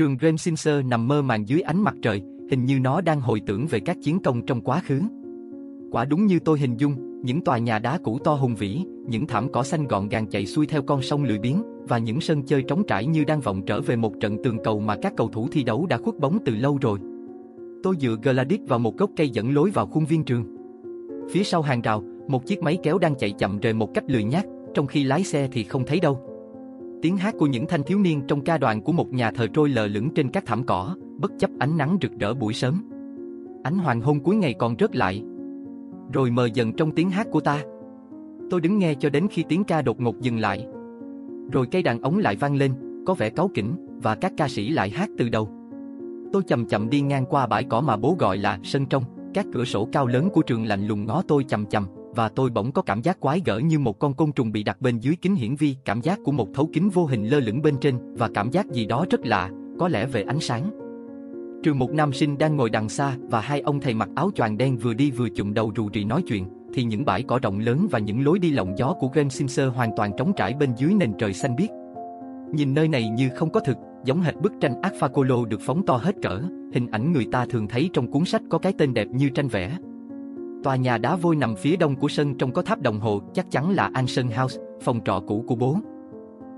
Trường Remsinser nằm mơ màng dưới ánh mặt trời, hình như nó đang hồi tưởng về các chiến công trong quá khứ. Quả đúng như tôi hình dung, những tòa nhà đá cũ to hùng vĩ, những thảm cỏ xanh gọn gàng chạy xuôi theo con sông lười biếng, và những sân chơi trống trải như đang vọng trở về một trận tường cầu mà các cầu thủ thi đấu đã khuất bóng từ lâu rồi. Tôi dựa Gladys vào một gốc cây dẫn lối vào khuôn viên trường. Phía sau hàng rào, một chiếc máy kéo đang chạy chậm rời một cách lười nhác, trong khi lái xe thì không thấy đâu. Tiếng hát của những thanh thiếu niên trong ca đoàn của một nhà thờ trôi lờ lững trên các thảm cỏ, bất chấp ánh nắng rực rỡ buổi sớm. Ánh hoàng hôn cuối ngày còn rớt lại. Rồi mờ dần trong tiếng hát của ta. Tôi đứng nghe cho đến khi tiếng ca đột ngột dừng lại. Rồi cây đàn ống lại vang lên, có vẻ cáu kỉnh, và các ca sĩ lại hát từ đầu. Tôi chậm chậm đi ngang qua bãi cỏ mà bố gọi là sân trong, các cửa sổ cao lớn của trường lạnh lùng ngó tôi chậm chậm và tôi bỗng có cảm giác quái gở như một con côn trùng bị đặt bên dưới kính hiển vi, cảm giác của một thấu kính vô hình lơ lửng bên trên, và cảm giác gì đó rất lạ, có lẽ về ánh sáng. Trường một nam sinh đang ngồi đằng xa và hai ông thầy mặc áo choàng đen vừa đi vừa chụm đầu rù rì nói chuyện, thì những bãi cỏ rộng lớn và những lối đi lộng gió của Grand Simser hoàn toàn trống trải bên dưới nền trời xanh biếc. Nhìn nơi này như không có thực, giống hệt bức tranh Akfakolo được phóng to hết cỡ, hình ảnh người ta thường thấy trong cuốn sách có cái tên đẹp như tranh vẽ. Tòa nhà đá vôi nằm phía đông của sân trong có tháp đồng hồ, chắc chắn là Anson House, phòng trọ cũ của bố.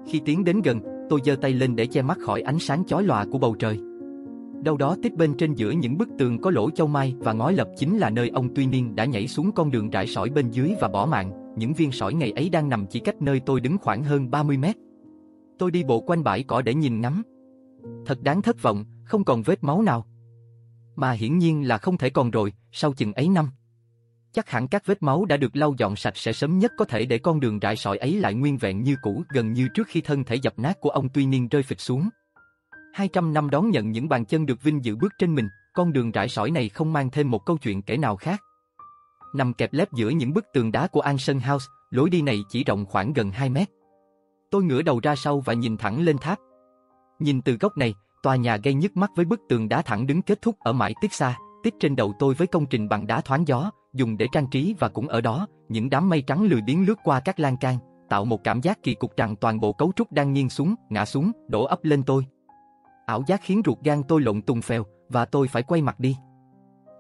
Khi tiến đến gần, tôi giơ tay lên để che mắt khỏi ánh sáng chói lòa của bầu trời. Đâu đó tích bên trên giữa những bức tường có lỗ châu mai và ngói lập chính là nơi ông Tuy Niên đã nhảy xuống con đường rải sỏi bên dưới và bỏ mạng. Những viên sỏi ngày ấy đang nằm chỉ cách nơi tôi đứng khoảng hơn 30 mét. Tôi đi bộ quanh bãi cỏ để nhìn ngắm. Thật đáng thất vọng, không còn vết máu nào. Mà hiển nhiên là không thể còn rồi, sau chừng ấy năm. Chắc hẳn các vết máu đã được lau dọn sạch sẽ sớm nhất có thể để con đường rải sỏi ấy lại nguyên vẹn như cũ gần như trước khi thân thể dập nát của ông Tuy Niên rơi phịch xuống. 200 năm đón nhận những bàn chân được vinh dự bước trên mình, con đường rải sỏi này không mang thêm một câu chuyện kể nào khác. Nằm kẹp lép giữa những bức tường đá của Anson House, lối đi này chỉ rộng khoảng gần 2 mét. Tôi ngửa đầu ra sau và nhìn thẳng lên tháp. Nhìn từ góc này, tòa nhà gây nhức mắt với bức tường đá thẳng đứng kết thúc ở mãi tiết xa, tiết trên đầu tôi với công trình bằng đá thoáng gió, dùng để trang trí và cũng ở đó, những đám mây trắng lười biếng lướt qua các lan can, tạo một cảm giác kỳ cục rằng toàn bộ cấu trúc đang nghiêng xuống, ngã xuống, đổ ấp lên tôi. Ảo giác khiến ruột gan tôi lộn tung phèo, và tôi phải quay mặt đi.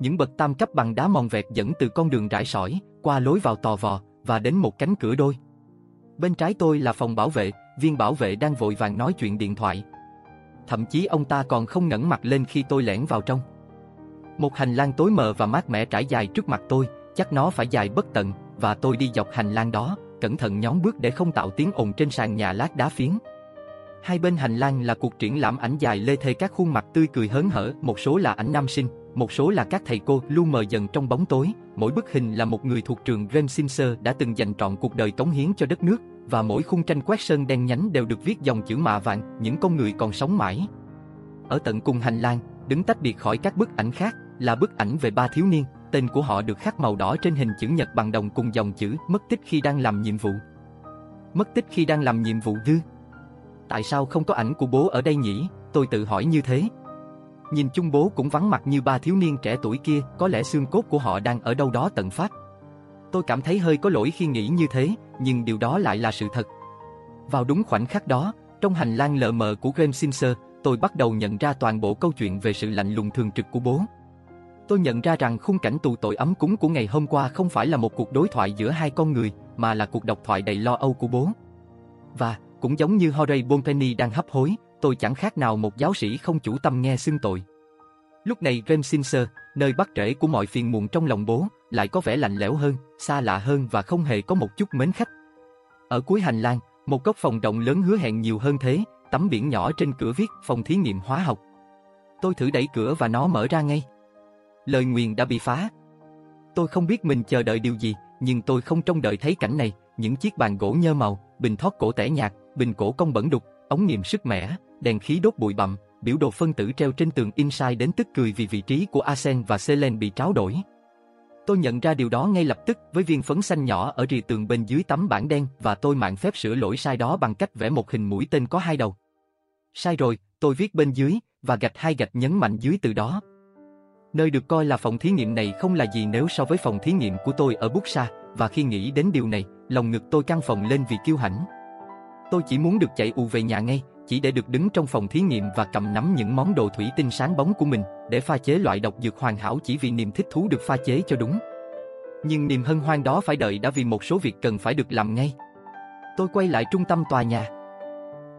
Những bậc tam cấp bằng đá mòn vẹt dẫn từ con đường rải sỏi, qua lối vào tò vò, và đến một cánh cửa đôi. Bên trái tôi là phòng bảo vệ, viên bảo vệ đang vội vàng nói chuyện điện thoại. Thậm chí ông ta còn không ngẩng mặt lên khi tôi lẻn vào trong. Một hành lang tối mờ và mát mẻ trải dài trước mặt tôi, chắc nó phải dài bất tận, và tôi đi dọc hành lang đó, cẩn thận nhón bước để không tạo tiếng ồn trên sàn nhà lát đá phiến. Hai bên hành lang là cuộc triển lãm ảnh dài lê thê các khuôn mặt tươi cười hớn hở, một số là ảnh nam sinh, một số là các thầy cô lu mờ dần trong bóng tối, mỗi bức hình là một người thuộc trường Remsinser đã từng dành trọn cuộc đời cống hiến cho đất nước, và mỗi khung tranh quét sơn đen nhánh đều được viết dòng chữ mạ vàng, những con người còn sống mãi. Ở tận cùng hành lang, đứng tách biệt khỏi các bức ảnh khác, là bức ảnh về ba thiếu niên, tên của họ được khắc màu đỏ trên hình chữ nhật bằng đồng cùng dòng chữ mất tích khi đang làm nhiệm vụ. Mất tích khi đang làm nhiệm vụ dư. Tại sao không có ảnh của bố ở đây nhỉ? Tôi tự hỏi như thế. Nhìn chung bố cũng vắng mặt như ba thiếu niên trẻ tuổi kia, có lẽ xương cốt của họ đang ở đâu đó tận phát. Tôi cảm thấy hơi có lỗi khi nghĩ như thế, nhưng điều đó lại là sự thật. Vào đúng khoảnh khắc đó, trong hành lang lờ mờ của Game Simser, tôi bắt đầu nhận ra toàn bộ câu chuyện về sự lạnh lùng thường trực của bố. Tôi nhận ra rằng khung cảnh tù tội ấm cúng của ngày hôm qua không phải là một cuộc đối thoại giữa hai con người, mà là cuộc độc thoại đầy lo âu của bố. Và, cũng giống như Horay Bonpenny đang hấp hối, tôi chẳng khác nào một giáo sĩ không chủ tâm nghe xưng tội. Lúc này Remsinser, nơi bắt rễ của mọi phiền muộn trong lòng bố, lại có vẻ lạnh lẽo hơn, xa lạ hơn và không hề có một chút mến khách. Ở cuối hành lang, một góc phòng rộng lớn hứa hẹn nhiều hơn thế, tấm biển nhỏ trên cửa viết phòng thí nghiệm hóa học. Tôi thử đẩy cửa và nó mở ra ngay. Lời nguyền đã bị phá. Tôi không biết mình chờ đợi điều gì, nhưng tôi không trông đợi thấy cảnh này, những chiếc bàn gỗ nhơ màu, bình thoát cổ tẻ nhạt, bình cổ công bẩn đục, ống nghiệm sức mẻ, đèn khí đốt bụi bặm, biểu đồ phân tử treo trên tường Inside đến tức cười vì vị trí của Arsen và Selen bị tráo đổi. Tôi nhận ra điều đó ngay lập tức với viên phấn xanh nhỏ ở rìa tường bên dưới tấm bảng đen và tôi mạng phép sửa lỗi sai đó bằng cách vẽ một hình mũi tên có hai đầu. Sai rồi, tôi viết bên dưới và gạch hai gạch nhấn mạnh dưới từ đó. Nơi được coi là phòng thí nghiệm này không là gì nếu so với phòng thí nghiệm của tôi ở Buxa và khi nghĩ đến điều này, lòng ngực tôi căng phòng lên vì kiêu hãnh. Tôi chỉ muốn được chạy ù về nhà ngay, chỉ để được đứng trong phòng thí nghiệm và cầm nắm những món đồ thủy tinh sáng bóng của mình để pha chế loại độc dược hoàn hảo chỉ vì niềm thích thú được pha chế cho đúng. Nhưng niềm hân hoan đó phải đợi đã vì một số việc cần phải được làm ngay. Tôi quay lại trung tâm tòa nhà.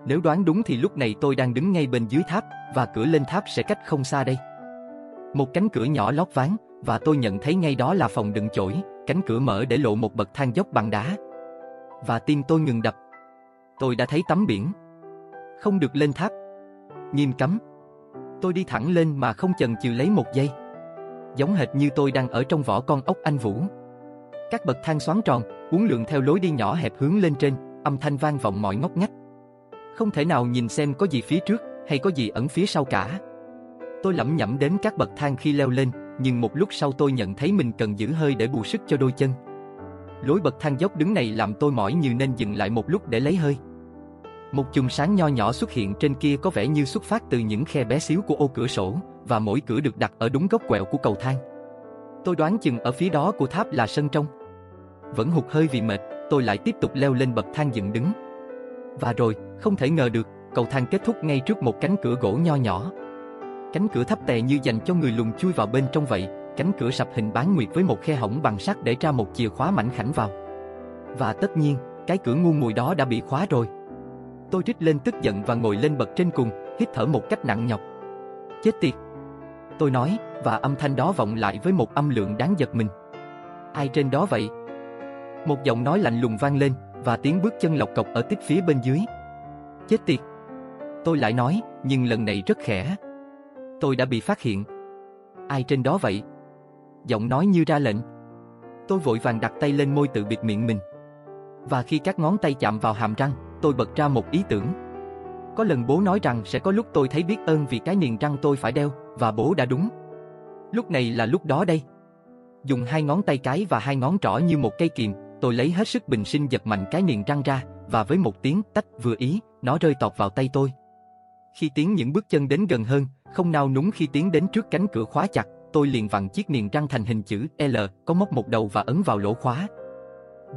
Nếu đoán đúng thì lúc này tôi đang đứng ngay bên dưới tháp và cửa lên tháp sẽ cách không xa đây. Một cánh cửa nhỏ lót ván và tôi nhận thấy ngay đó là phòng đựng chổi, cánh cửa mở để lộ một bậc thang dốc bằng đá. Và tim tôi ngừng đập. Tôi đã thấy tấm biển. Không được lên tháp. Nghiêm cấm. Tôi đi thẳng lên mà không chần chừ lấy một giây. Giống hệt như tôi đang ở trong vỏ con ốc anh Vũ. Các bậc thang xoắn tròn, uốn lượn theo lối đi nhỏ hẹp hướng lên trên, âm thanh vang vọng mọi ngóc ngách. Không thể nào nhìn xem có gì phía trước hay có gì ẩn phía sau cả. Tôi lẩm nhẩm đến các bậc thang khi leo lên, nhưng một lúc sau tôi nhận thấy mình cần giữ hơi để bù sức cho đôi chân. Lối bậc thang dốc đứng này làm tôi mỏi như nên dừng lại một lúc để lấy hơi. Một chùm sáng nho nhỏ xuất hiện trên kia có vẻ như xuất phát từ những khe bé xíu của ô cửa sổ, và mỗi cửa được đặt ở đúng góc quẹo của cầu thang. Tôi đoán chừng ở phía đó của tháp là sân trong. Vẫn hụt hơi vì mệt, tôi lại tiếp tục leo lên bậc thang dựng đứng. Và rồi, không thể ngờ được, cầu thang kết thúc ngay trước một cánh cửa gỗ nho nhỏ. Cánh cửa thấp tè như dành cho người lùn chui vào bên trong vậy, cánh cửa sập hình bán nguyệt với một khe hổng bằng sắt để ra một chìa khóa mảnh khảnh vào. Và tất nhiên, cái cửa ngu mùi đó đã bị khóa rồi. Tôi rít lên tức giận và ngồi lên bậc trên cùng, hít thở một cách nặng nhọc. Chết tiệt! Tôi nói, và âm thanh đó vọng lại với một âm lượng đáng giật mình. Ai trên đó vậy? Một giọng nói lạnh lùng vang lên, và tiếng bước chân lộc cộc ở tiếp phía bên dưới. Chết tiệt! Tôi lại nói, nhưng lần này rất khẽ. Tôi đã bị phát hiện. Ai trên đó vậy? Giọng nói như ra lệnh. Tôi vội vàng đặt tay lên môi tự bịt miệng mình. Và khi các ngón tay chạm vào hàm răng, tôi bật ra một ý tưởng. Có lần bố nói rằng sẽ có lúc tôi thấy biết ơn vì cái niềng răng tôi phải đeo, và bố đã đúng. Lúc này là lúc đó đây. Dùng hai ngón tay cái và hai ngón trỏ như một cây kiềm tôi lấy hết sức bình sinh giật mạnh cái niềng răng ra, và với một tiếng tách vừa ý, nó rơi tọt vào tay tôi. Khi tiếng những bước chân đến gần hơn, không nao núng khi tiến đến trước cánh cửa khóa chặt, tôi liền vặn chiếc niềng răng thành hình chữ L, có móc một đầu và ấn vào lỗ khóa.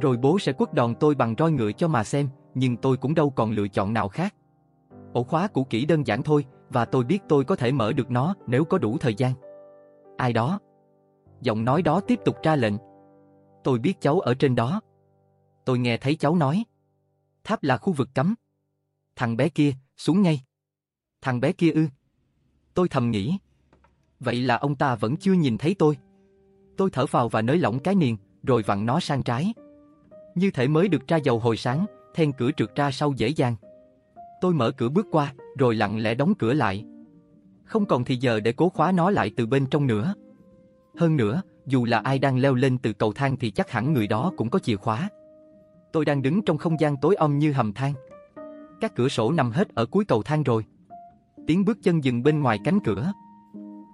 Rồi bố sẽ quất đòn tôi bằng roi ngựa cho mà xem, nhưng tôi cũng đâu còn lựa chọn nào khác. Ổ khóa cũ kỹ đơn giản thôi, và tôi biết tôi có thể mở được nó nếu có đủ thời gian. Ai đó? Giọng nói đó tiếp tục ra lệnh. Tôi biết cháu ở trên đó. Tôi nghe thấy cháu nói. Tháp là khu vực cấm. Thằng bé kia, xuống ngay. Thằng bé kia ư. Tôi thầm nghĩ. Vậy là ông ta vẫn chưa nhìn thấy tôi. Tôi thở vào và nới lỏng cái niền, rồi vặn nó sang trái. Như thể mới được tra dầu hồi sáng, then cửa trượt ra sau dễ dàng. Tôi mở cửa bước qua, rồi lặng lẽ đóng cửa lại. Không còn thì giờ để cố khóa nó lại từ bên trong nữa. Hơn nữa, dù là ai đang leo lên từ cầu thang thì chắc hẳn người đó cũng có chìa khóa. Tôi đang đứng trong không gian tối om như hầm thang. Các cửa sổ nằm hết ở cuối cầu thang rồi. Tiếng bước chân dừng bên ngoài cánh cửa.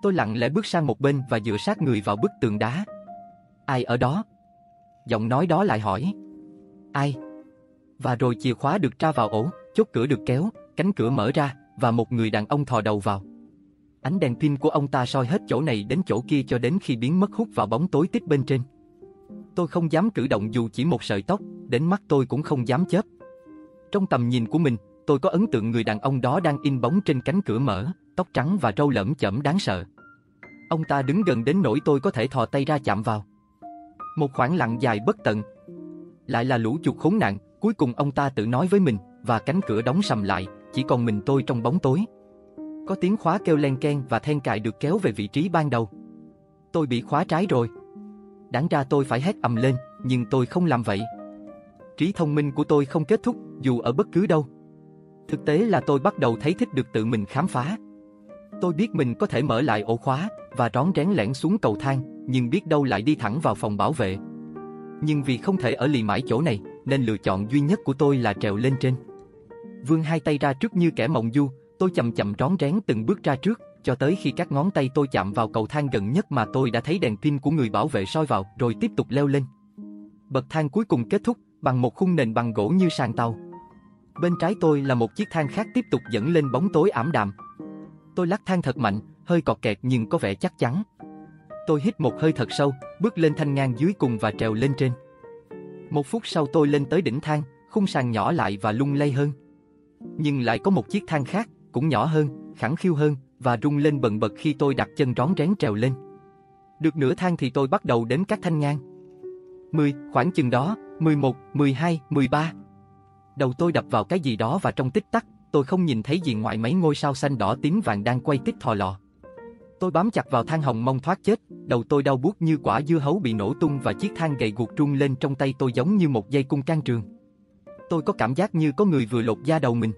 Tôi lặng lẽ bước sang một bên và dựa sát người vào bức tường đá. Ai ở đó? Giọng nói đó lại hỏi. Ai? Và rồi chìa khóa được tra vào ổ, chốt cửa được kéo, cánh cửa mở ra, và một người đàn ông thò đầu vào. Ánh đèn pin của ông ta soi hết chỗ này đến chỗ kia cho đến khi biến mất hút vào bóng tối tích bên trên. Tôi không dám cử động dù chỉ một sợi tóc, đến mắt tôi cũng không dám chớp. Trong tầm nhìn của mình, tôi có ấn tượng người đàn ông đó đang in bóng trên cánh cửa mở, tóc trắng và râu lởm chởm đáng sợ. Ông ta đứng gần đến nỗi tôi có thể thò tay ra chạm vào. Một khoảng lặng dài bất tận. Lại là lũ chuột khốn nạn, cuối cùng ông ta tự nói với mình, và cánh cửa đóng sầm lại, chỉ còn mình tôi trong bóng tối. Có tiếng khóa kêu len ken và then cài được kéo về vị trí ban đầu. Tôi bị khóa trái rồi. Đáng ra tôi phải hét ầm lên, nhưng tôi không làm vậy. Trí thông minh của tôi không kết thúc dù ở bất cứ đâu. Thực tế là tôi bắt đầu thấy thích được tự mình khám phá. Tôi biết mình có thể mở lại ổ khóa và rón rén lẻn xuống cầu thang, nhưng biết đâu lại đi thẳng vào phòng bảo vệ. Nhưng vì không thể ở lì mãi chỗ này, nên lựa chọn duy nhất của tôi là trèo lên trên. Vươn hai tay ra trước như kẻ mộng du, tôi chậm chậm rón rén từng bước ra trước, cho tới khi các ngón tay tôi chạm vào cầu thang gần nhất mà tôi đã thấy đèn pin của người bảo vệ soi vào, rồi tiếp tục leo lên. Bậc thang cuối cùng kết thúc bằng một khung nền bằng gỗ như sàn tàu. Bên trái tôi là một chiếc thang khác tiếp tục dẫn lên bóng tối ảm đạm. Tôi lắc thang thật mạnh, hơi cọt kẹt nhưng có vẻ chắc chắn. Tôi hít một hơi thật sâu, bước lên thanh ngang dưới cùng và trèo lên trên. Một phút sau tôi lên tới đỉnh thang, khung sàn nhỏ lại và lung lay hơn. nhưng lại có một chiếc thang khác, cũng nhỏ hơn, khẳng khiu hơn, và rung lên bần bật khi tôi đặt chân rón rén trèo lên. Được nửa thang thì tôi bắt đầu đến các thanh ngang. 10, khoảng chừng đó, 11, 12, 13. Đầu tôi đập vào cái gì đó và trong tích tắc, tôi không nhìn thấy gì ngoài mấy ngôi sao xanh đỏ tím vàng đang quay tít thò lò. Tôi bám chặt vào thang hồng mong thoát chết, đầu tôi đau buốt như quả dưa hấu bị nổ tung và chiếc thang gầy guộc rung lên trong tay tôi giống như một dây cung can trường. Tôi có cảm giác như có người vừa lột da đầu mình.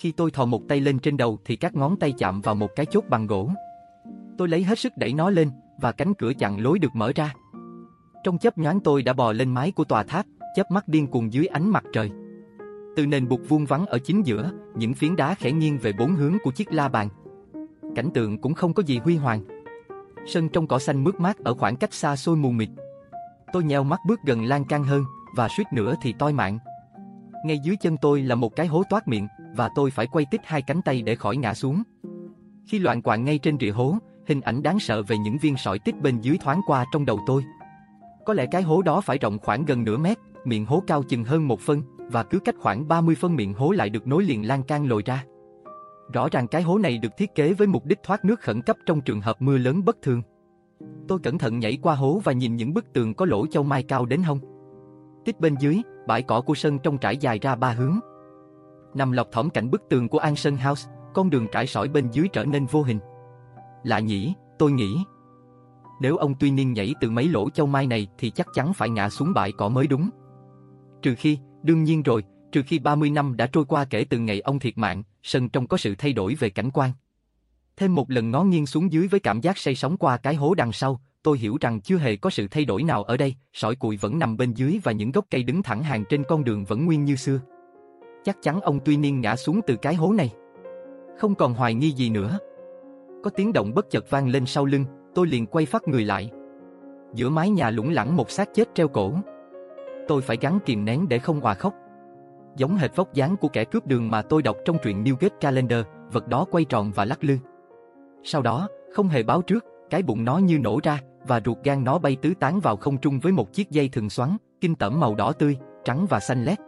Khi tôi thò một tay lên trên đầu thì các ngón tay chạm vào một cái chốt bằng gỗ. Tôi lấy hết sức đẩy nó lên và cánh cửa chặn lối được mở ra. Trong chớp nhoáng tôi đã bò lên mái của tòa tháp, chớp mắt điên cuồng dưới ánh mặt trời. Từ nền bục vuông vắn ở chính giữa, những phiến đá khẽ nghiêng về bốn hướng của chiếc la bàn. Cảnh tượng cũng không có gì huy hoàng. Sân trong cỏ xanh mướt mát ở khoảng cách xa xôi mù mịt. Tôi nheo mắt bước gần lan can hơn, và suýt nữa thì toi mạng. Ngay dưới chân tôi là một cái hố toát miệng, và tôi phải quay tít hai cánh tay để khỏi ngã xuống. Khi loạn quạng ngay trên rìa hố, hình ảnh đáng sợ về những viên sỏi tích bên dưới thoáng qua trong đầu tôi. Có lẽ cái hố đó phải rộng khoảng gần nửa mét, miệng hố cao chừng hơn một phân, và cứ cách khoảng 30 phân miệng hố lại được nối liền lan can lồi ra. Rõ ràng cái hố này được thiết kế với mục đích thoát nước khẩn cấp trong trường hợp mưa lớn bất thường. Tôi cẩn thận nhảy qua hố và nhìn những bức tường có lỗ châu mai cao đến hông. Tích bên dưới, bãi cỏ của sân trong trải dài ra ba hướng. Nằm lọc thỏm cạnh bức tường của Anson House, con đường trải sỏi bên dưới trở nên vô hình. Lạ nhỉ, tôi nghĩ. Nếu ông tuy niên nhảy từ mấy lỗ châu mai này thì chắc chắn phải ngã xuống bãi cỏ mới đúng. Trừ khi, đương nhiên rồi, trừ khi 30 năm đã trôi qua kể từ ngày ông thiệt mạng, sân trong có sự thay đổi về cảnh quan. Thêm một lần ngó nghiêng xuống dưới với cảm giác say sóng qua cái hố đằng sau, tôi hiểu rằng chưa hề có sự thay đổi nào ở đây, sỏi cùi vẫn nằm bên dưới và những gốc cây đứng thẳng hàng trên con đường vẫn nguyên như xưa. Chắc chắn ông tuy niên ngã xuống từ cái hố này. Không còn hoài nghi gì nữa. Có tiếng động bất chợt vang lên sau lưng, tôi liền quay phát người lại. Giữa mái nhà lủng lẳng một xác chết treo cổ. Tôi phải gắng kìm nén để không hòa khóc. Giống hệt vóc dáng của kẻ cướp đường mà tôi đọc trong truyện Newgate Calendar, vật đó quay tròn và lắc lư. Sau đó, không hề báo trước, cái bụng nó như nổ ra, và ruột gan nó bay tứ tán vào không trung với một chiếc dây thừng xoắn, kinh tởm màu đỏ tươi, trắng và xanh lét.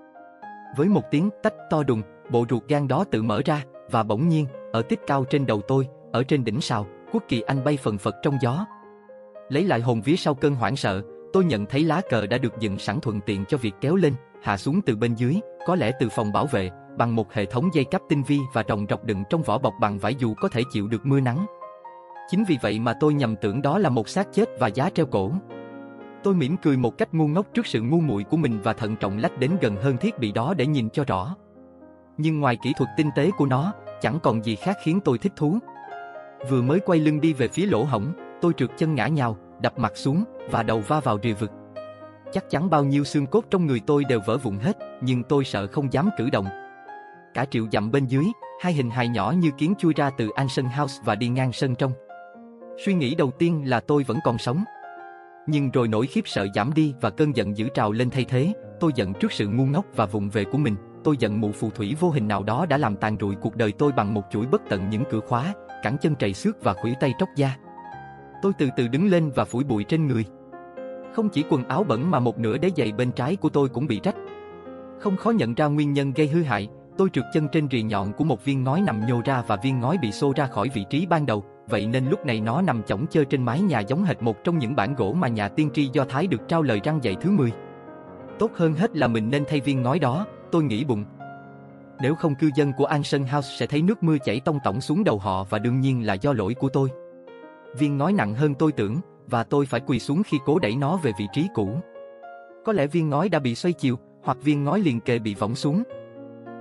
Với một tiếng tách to đùng, bộ ruột gan đó tự mở ra, và bỗng nhiên, ở tích cao trên đầu tôi, ở trên đỉnh sào, quốc kỳ anh bay phần phật trong gió. Lấy lại hồn vía sau cơn hoảng sợ, tôi nhận thấy lá cờ đã được dựng sẵn thuận tiện cho việc kéo lên, hạ xuống từ bên dưới, có lẽ từ phòng bảo vệ, bằng một hệ thống dây cáp tinh vi và trồng rọc đựng trong vỏ bọc bằng vải dù có thể chịu được mưa nắng. Chính vì vậy mà tôi nhầm tưởng đó là một xác chết và giá treo cổ. Tôi mỉm cười một cách ngu ngốc trước sự ngu muội của mình và thận trọng lách đến gần hơn thiết bị đó để nhìn cho rõ. Nhưng ngoài kỹ thuật tinh tế của nó, chẳng còn gì khác khiến tôi thích thú. Vừa mới quay lưng đi về phía lỗ hổng, tôi trượt chân ngã nhào, đập mặt xuống và đầu va vào rìa vực. Chắc chắn bao nhiêu xương cốt trong người tôi đều vỡ vụn hết, nhưng tôi sợ không dám cử động. Cả triệu dặm bên dưới, hai hình hài nhỏ như kiến chui ra từ Anson House và đi ngang sân trong. Suy nghĩ đầu tiên là tôi vẫn còn sống. Nhưng rồi nỗi khiếp sợ giảm đi và cơn giận dữ trào lên thay thế, tôi giận trước sự ngu ngốc và vụng về của mình, tôi giận mụ phù thủy vô hình nào đó đã làm tàn rụi cuộc đời tôi bằng một chuỗi bất tận những cửa khóa, cẳng chân trầy xước và khuỷu tay tróc da. Tôi từ từ đứng lên và phủi bụi trên người. Không chỉ quần áo bẩn mà một nửa đế giày bên trái của tôi cũng bị rách. Không khó nhận ra nguyên nhân gây hư hại, tôi trượt chân trên rìa nhọn của một viên ngói nằm nhô ra và viên ngói bị xô ra khỏi vị trí ban đầu, vậy nên lúc này nó nằm chỏng chơ trên mái nhà giống hệt một trong những bản gỗ mà nhà tiên tri Do Thái được trao lời răng dạy thứ 10. Tốt hơn hết là mình nên thay viên ngói đó, tôi nghĩ bụng. Nếu không cư dân của an sơn House sẽ thấy nước mưa chảy tông tổng xuống đầu họ và đương nhiên là do lỗi của tôi. Viên ngói nặng hơn tôi tưởng, và tôi phải quỳ xuống khi cố đẩy nó về vị trí cũ. Có lẽ viên ngói đã bị xoay chiều, hoặc viên ngói liền kề bị võng xuống.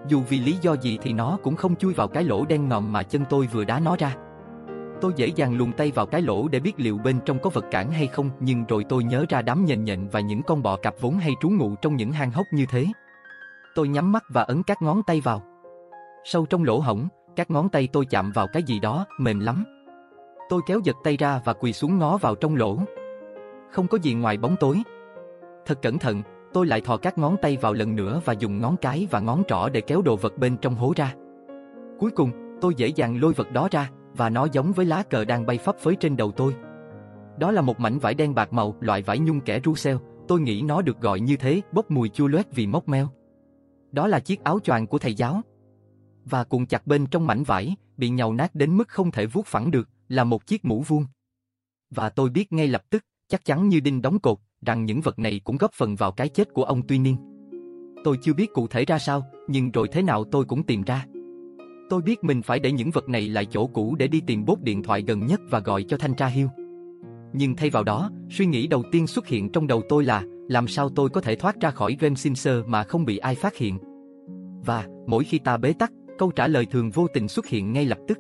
Dù vì lý do gì thì nó cũng không chui vào cái lỗ đen ngòm mà chân tôi vừa đá nó ra. Tôi dễ dàng luồn tay vào cái lỗ để biết liệu bên trong có vật cản hay không, nhưng rồi tôi nhớ ra đám nhện nhện và những con bọ cạp vốn hay trú ngụ trong những hang hốc như thế. Tôi nhắm mắt và ấn các ngón tay vào. Sâu trong lỗ hổng, các ngón tay tôi chạm vào cái gì đó, mềm lắm. Tôi kéo giật tay ra và quỳ xuống ngó vào trong lỗ. Không có gì ngoài bóng tối. Thật cẩn thận, tôi lại thò các ngón tay vào lần nữa và dùng ngón cái và ngón trỏ để kéo đồ vật bên trong hố ra. Cuối cùng, tôi dễ dàng lôi vật đó ra, và nó giống với lá cờ đang bay phấp phới trên đầu tôi. Đó là một mảnh vải đen bạc màu, loại vải nhung kẻ Russell, tôi nghĩ nó được gọi như thế, bốc mùi chua loét vì mốc meo. Đó là chiếc áo choàng của thầy giáo. Và cuộn chặt bên trong mảnh vải, bị nhàu nát đến mức không thể vuốt phẳng được, là một chiếc mũ vuông. Và tôi biết ngay lập tức, chắc chắn như đinh đóng cột, rằng những vật này cũng góp phần vào cái chết của ông Tuy Niên. Tôi chưa biết cụ thể ra sao, nhưng rồi thế nào tôi cũng tìm ra. Tôi biết mình phải để những vật này lại chỗ cũ để đi tìm bốt điện thoại gần nhất và gọi cho thanh tra Hiêu. Nhưng thay vào đó, suy nghĩ đầu tiên xuất hiện trong đầu tôi là làm sao tôi có thể thoát ra khỏi Game Simser mà không bị ai phát hiện. Và, mỗi khi ta bế tắc, câu trả lời thường vô tình xuất hiện ngay lập tức.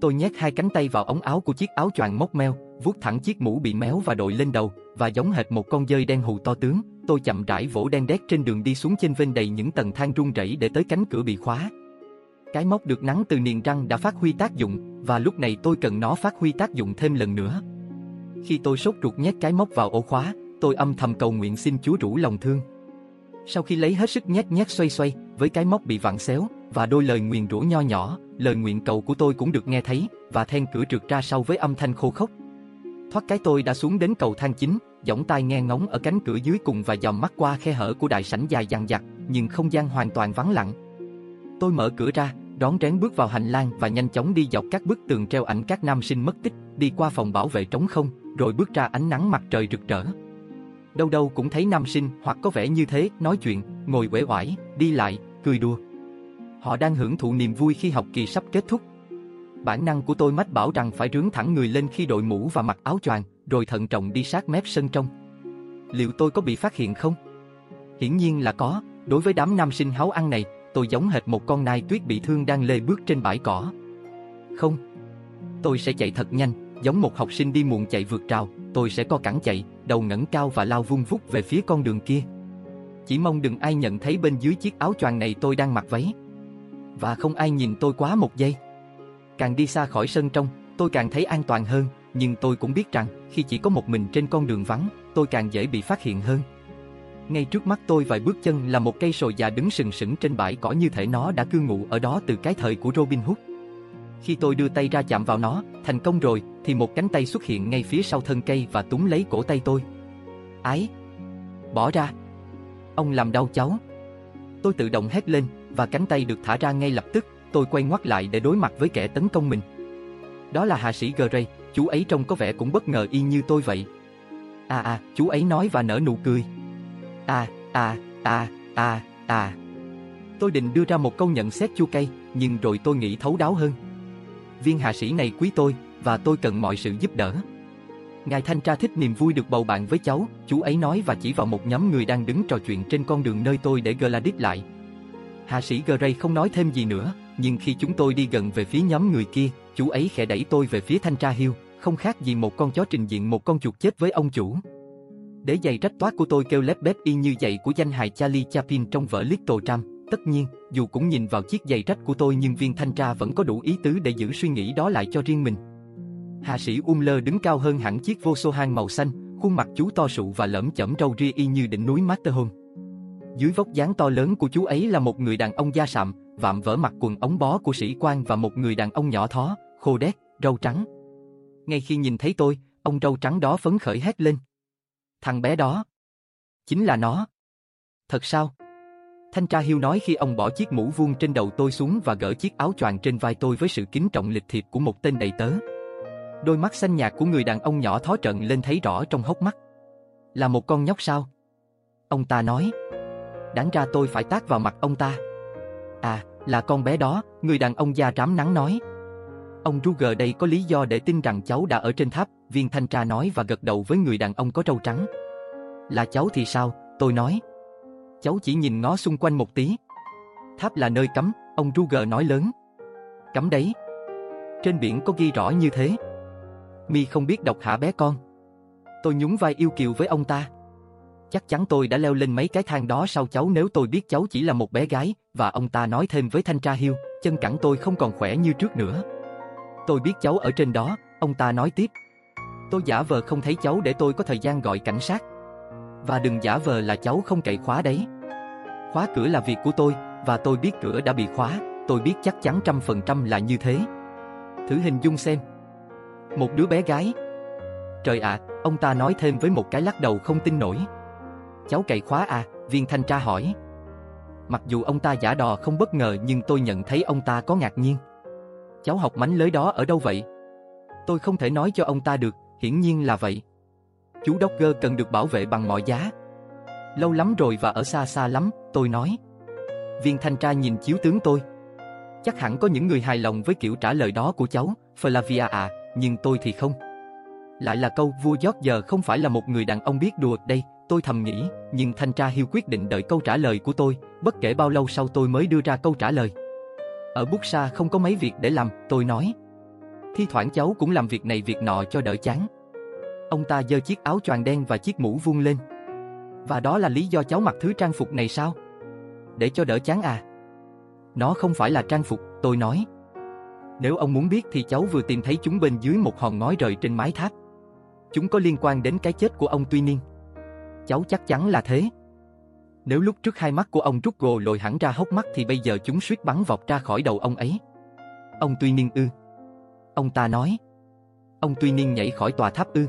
Tôi nhét hai cánh tay vào ống áo của chiếc áo choàng móc meo, vuốt thẳng chiếc mũ bị méo và đội lên đầu, và giống hệt một con dơi đen hù to tướng, tôi chậm rãi vỗ đen đét trên đường đi xuống trên vên đầy những tầng thang rung rẩy để tới cánh cửa bị khóa. Cái móc được nắng từ niền răng đã phát huy tác dụng, và lúc này tôi cần nó phát huy tác dụng thêm lần nữa. Khi tôi sốt ruột nhét cái móc vào ổ khóa, tôi âm thầm cầu nguyện xin Chúa rủ lòng thương. Sau khi lấy hết sức nhét nhét xoay xoay, với cái móc bị vặn xéo, và đôi lời nguyện rủa nho nhỏ, lời nguyện cầu của tôi cũng được nghe thấy, và then cửa trượt ra sau với âm thanh khô khốc. Thoát cái tôi đã xuống đến cầu thang chính, giỏng tai nghe ngóng ở cánh cửa dưới cùng và dòm mắt qua khe hở của đại sảnh dài dằng dặc, nhưng không gian hoàn toàn vắng lặng. Tôi mở cửa ra, đón rén bước vào hành lang và nhanh chóng đi dọc các bức tường treo ảnh các nam sinh mất tích, đi qua phòng bảo vệ trống không, rồi bước ra ánh nắng mặt trời rực rỡ. Đâu đâu cũng thấy nam sinh hoặc có vẻ như thế, nói chuyện, ngồi uể oải, đi lại, cười đùa. Họ đang hưởng thụ niềm vui khi học kỳ sắp kết thúc. Bản năng của tôi mách bảo rằng phải rướng thẳng người lên khi đội mũ và mặc áo choàng, rồi thận trọng đi sát mép sân trong. Liệu tôi có bị phát hiện không? Hiển nhiên là có, đối với đám nam sinh háo ăn này, tôi giống hệt một con nai tuyết bị thương đang lê bước trên bãi cỏ. Không. Tôi sẽ chạy thật nhanh, giống một học sinh đi muộn chạy vượt rào, tôi sẽ co cẳng chạy, đầu ngẩng cao và lao vung vút về phía con đường kia. Chỉ mong đừng ai nhận thấy bên dưới chiếc áo choàng này tôi đang mặc váy. Và không ai nhìn tôi quá một giây. Càng đi xa khỏi sân trong, tôi càng thấy an toàn hơn, nhưng tôi cũng biết rằng khi chỉ có một mình trên con đường vắng, tôi càng dễ bị phát hiện hơn. Ngay trước mắt tôi vài bước chân là một cây sồi già đứng sừng sững trên bãi cỏ như thể nó đã cư ngụ ở đó từ cái thời của Robin Hood. Khi tôi đưa tay ra chạm vào nó, thành công rồi, thì một cánh tay xuất hiện ngay phía sau thân cây và túm lấy cổ tay tôi. Ái! Bỏ ra! Ông làm đau cháu. Tôi tự động hét lên, và cánh tay được thả ra ngay lập tức, tôi quay ngoắt lại để đối mặt với kẻ tấn công mình. Đó là hạ sĩ Gray, chú ấy trông có vẻ cũng bất ngờ y như tôi vậy. À à, chú ấy nói và nở nụ cười. À, à, à, à, à. Tôi định đưa ra một câu nhận xét chua cay, nhưng rồi tôi nghĩ thấu đáo hơn. Viên hạ sĩ này quý tôi, và tôi cần mọi sự giúp đỡ. Ngài thanh tra thích niềm vui được bầu bạn với cháu, chú ấy nói và chỉ vào một nhóm người đang đứng trò chuyện trên con đường nơi tôi để Gladys lại. Hạ sĩ Gray không nói thêm gì nữa, nhưng khi chúng tôi đi gần về phía nhóm người kia, chú ấy khẽ đẩy tôi về phía thanh tra Hill, không khác gì một con chó trình diện một con chuột chết với ông chủ. Đế giày rách toát của tôi kêu lép bép y như giày của danh hài Charlie Chaplin trong vở Little Tram. Tất nhiên, dù cũng nhìn vào chiếc giày rách của tôi nhưng viên thanh tra vẫn có đủ ý tứ để giữ suy nghĩ đó lại cho riêng mình. Hạ sĩ Umler đứng cao hơn hẳn chiếc vô sô hang màu xanh, khuôn mặt chú to sụ và lởm chởm râu ria y như đỉnh núi Matterhorn. Dưới vóc dáng to lớn của chú ấy là một người đàn ông da sạm, vạm vỡ mặt quần ống bó của sĩ quan và một người đàn ông nhỏ thó, khô đét, râu trắng. Ngay khi nhìn thấy tôi, ông râu trắng đó phấn khởi hét lên. Thằng bé đó. Chính là nó. Thật sao? Thanh tra Hiêu nói khi ông bỏ chiếc mũ vuông trên đầu tôi xuống và gỡ chiếc áo choàng trên vai tôi với sự kính trọng lịch thiệp của một tên đầy tớ. Đôi mắt xanh nhạt của người đàn ông nhỏ thó trận lên thấy rõ trong hốc mắt. Là một con nhóc sao? Ông ta nói. Đáng ra tôi phải tác vào mặt ông ta. À, là con bé đó, người đàn ông da rám nắng nói. Ông Ruger đây có lý do để tin rằng cháu đã ở trên tháp, viên thanh tra nói và gật đầu với người đàn ông có râu trắng. Là cháu thì sao, tôi nói. Cháu chỉ nhìn ngó xung quanh một tí. Tháp là nơi cấm, ông Ruger nói lớn. Cấm đấy. Trên biển có ghi rõ như thế. Mi không biết đọc hả bé con. Tôi nhún vai yêu kiều với ông ta. Chắc chắn tôi đã leo lên mấy cái thang đó sau cháu nếu tôi biết cháu chỉ là một bé gái, và ông ta nói thêm với thanh tra hiêu, chân cẳng tôi không còn khỏe như trước nữa. Tôi biết cháu ở trên đó, ông ta nói tiếp. Tôi giả vờ không thấy cháu để tôi có thời gian gọi cảnh sát. Và đừng giả vờ là cháu không cậy khóa đấy. Khóa cửa là việc của tôi, và tôi biết cửa đã bị khóa, tôi biết chắc chắn trăm phần trăm là như thế. Thử hình dung xem. Một đứa bé gái. Trời ạ, ông ta nói thêm với một cái lắc đầu không tin nổi. Cháu cậy khóa à, viên thanh tra hỏi. mặc dù ông ta giả đò không bất ngờ nhưng tôi nhận thấy ông ta có ngạc nhiên. Cháu học mánh lới đó ở đâu vậy? Tôi không thể nói cho ông ta được, hiển nhiên là vậy. Chú Dogger cần được bảo vệ bằng mọi giá. Lâu lắm rồi và ở xa xa lắm, tôi nói. Viên thanh tra nhìn chiếu tướng tôi. Chắc hẳn có những người hài lòng với kiểu trả lời đó của cháu, Flavia à, nhưng tôi thì không. Lại là câu vua giờ không phải là một người đàn ông biết đùa đây, tôi thầm nghĩ, nhưng thanh tra hiu quyết định đợi câu trả lời của tôi, bất kể bao lâu sau tôi mới đưa ra câu trả lời. Ở bút xa không có mấy việc để làm, tôi nói. Thi thoảng cháu cũng làm việc này việc nọ cho đỡ chán. Ông ta giơ chiếc áo choàng đen và chiếc mũ vuông lên. Và đó là lý do cháu mặc thứ trang phục này sao? Để cho đỡ chán à? Nó không phải là trang phục, tôi nói. Nếu ông muốn biết thì cháu vừa tìm thấy chúng bên dưới một hòn ngói rời trên mái tháp. Chúng có liên quan đến cái chết của ông Tuy Niên. Cháu chắc chắn là thế. Nếu lúc trước hai mắt của ông rút gồ lồi hẳn ra hốc mắt thì bây giờ chúng suýt bắn vọt ra khỏi đầu ông ấy. Ông Tuy Niên ư. Ông ta nói. Ông Tuy Niên nhảy khỏi tòa tháp ư.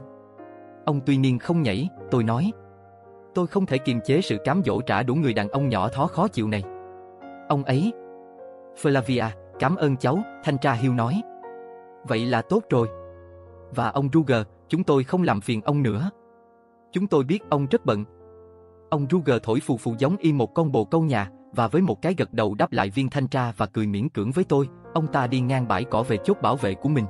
Ông Tuy Niên không nhảy, tôi nói. Tôi không thể kiềm chế sự cám dỗ trả đủ người đàn ông nhỏ thó khó chịu này. Ông ấy. Flavia, cảm ơn cháu, thanh tra hiu nói. Vậy là tốt rồi. Và ông Ruger, chúng tôi không làm phiền ông nữa. Chúng tôi biết ông rất bận. Ông Ruger thổi phù phù giống y một con bồ câu nhà, và với một cái gật đầu đáp lại viên thanh tra và cười miễn cưỡng với tôi, ông ta đi ngang bãi cỏ về chốt bảo vệ của mình.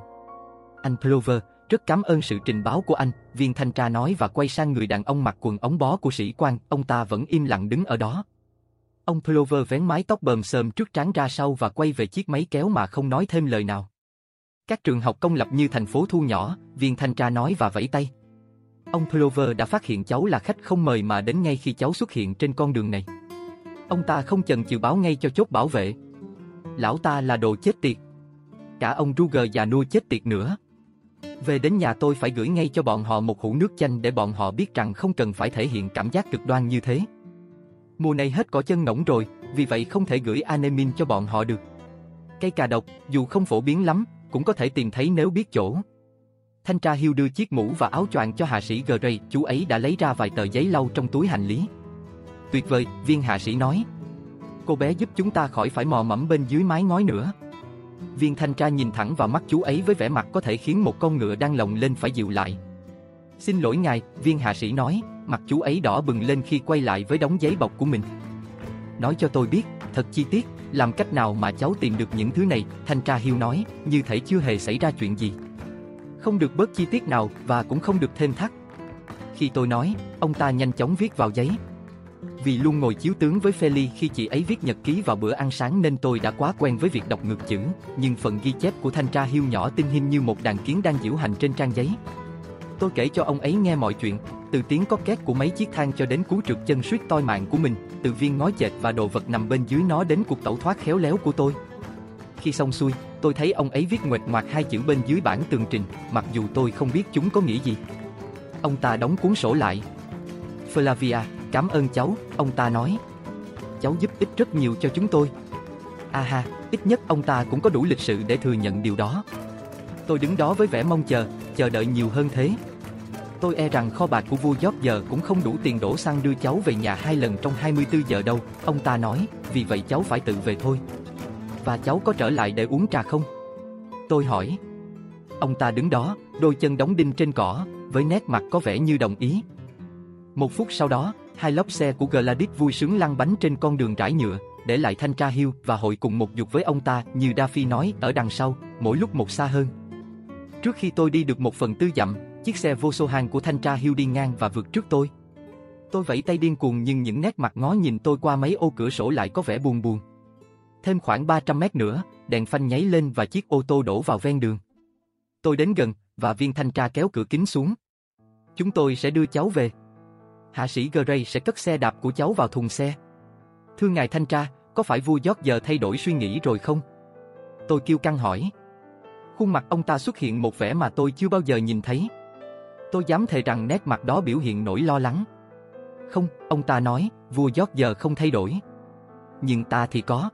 Anh Plover, rất cảm ơn sự trình báo của anh, viên thanh tra nói và quay sang người đàn ông mặc quần ống bó của sĩ quan, ông ta vẫn im lặng đứng ở đó. Ông Plover vén mái tóc bờm sờm trước trán ra sau và quay về chiếc máy kéo mà không nói thêm lời nào. Các trường học công lập như thành phố thu nhỏ, viên thanh tra nói và vẫy tay. Ông Clover đã phát hiện cháu là khách không mời mà đến ngay khi cháu xuất hiện trên con đường này. Ông ta không chần chừ báo ngay cho chốt bảo vệ. Lão ta là đồ chết tiệt. Cả ông Ruger già nua chết tiệt nữa. Về đến nhà tôi phải gửi ngay cho bọn họ một hũ nước chanh để bọn họ biết rằng không cần phải thể hiện cảm giác cực đoan như thế. Mùa này hết cỏ chân ngỗng rồi, vì vậy không thể gửi anemin cho bọn họ được. Cây cà độc, dù không phổ biến lắm, cũng có thể tìm thấy nếu biết chỗ. Thanh tra Hill đưa chiếc mũ và áo choàng cho hạ sĩ Gray, chú ấy đã lấy ra vài tờ giấy lau trong túi hành lý. Tuyệt vời, viên hạ sĩ nói. Cô bé giúp chúng ta khỏi phải mò mẫm bên dưới mái ngói nữa. Viên thanh tra nhìn thẳng vào mắt chú ấy với vẻ mặt có thể khiến một con ngựa đang lồng lên phải dịu lại. Xin lỗi ngài, viên hạ sĩ nói, mặt chú ấy đỏ bừng lên khi quay lại với đống giấy bọc của mình. Nói cho tôi biết, thật chi tiết, làm cách nào mà cháu tìm được những thứ này, thanh tra Hill nói, như thể chưa hề xảy ra chuyện gì. Không được bớt chi tiết nào và cũng không được thêm thắt. Khi tôi nói, ông ta nhanh chóng viết vào giấy. Vì luôn ngồi chiếu tướng với Feli khi chị ấy viết nhật ký vào bữa ăn sáng nên tôi đã quá quen với việc đọc ngược chữ, nhưng phần ghi chép của thanh tra hiu nhỏ tinh hình như một đàn kiến đang diễu hành trên trang giấy. Tôi kể cho ông ấy nghe mọi chuyện, từ tiếng có két của mấy chiếc thang cho đến cú trượt chân suýt toi mạng của mình, từ viên ngói chệch và đồ vật nằm bên dưới nó đến cuộc tẩu thoát khéo léo của tôi. Khi xong xuôi, tôi thấy ông ấy viết nguệch ngoạc hai chữ bên dưới bản tường trình, mặc dù tôi không biết chúng có nghĩa gì. Ông ta đóng cuốn sổ lại. Flavia, cảm ơn cháu, ông ta nói. Cháu giúp ích rất nhiều cho chúng tôi. Aha, ít nhất ông ta cũng có đủ lịch sự để thừa nhận điều đó. Tôi đứng đó với vẻ mong chờ, chờ đợi nhiều hơn thế. Tôi e rằng kho bạc của vua George giờ cũng không đủ tiền đổ xăng đưa cháu về nhà hai lần trong 24 giờ đâu, ông ta nói, vì vậy cháu phải tự về thôi. Và cháu có trở lại để uống trà không? Tôi hỏi. Ông ta đứng đó, đôi chân đóng đinh trên cỏ, với nét mặt có vẻ như đồng ý. Một phút sau đó, hai lốp xe của Gladys vui sướng lăn bánh trên con đường trải nhựa, để lại thanh tra hiu và hội cùng một dục với ông ta như Daffy nói ở đằng sau, mỗi lúc một xa hơn. Trước khi tôi đi được một phần tư dặm, chiếc xe vô số hàng của thanh tra hiu đi ngang và vượt trước tôi. Tôi vẫy tay điên cuồng nhưng những nét mặt ngó nhìn tôi qua mấy ô cửa sổ lại có vẻ buồn buồn. Thêm khoảng 300 mét nữa, đèn phanh nháy lên và chiếc ô tô đổ vào ven đường. Tôi đến gần, và viên thanh tra kéo cửa kính xuống. Chúng tôi sẽ đưa cháu về. Hạ sĩ Gray sẽ cất xe đạp của cháu vào thùng xe. Thưa ngài thanh tra, có phải vua Giót giờ thay đổi suy nghĩ rồi không? Tôi kêu căng hỏi. Khuôn mặt ông ta xuất hiện một vẻ mà tôi chưa bao giờ nhìn thấy. Tôi dám thề rằng nét mặt đó biểu hiện nỗi lo lắng. Không, ông ta nói, vua Giót giờ không thay đổi. Nhưng ta thì có.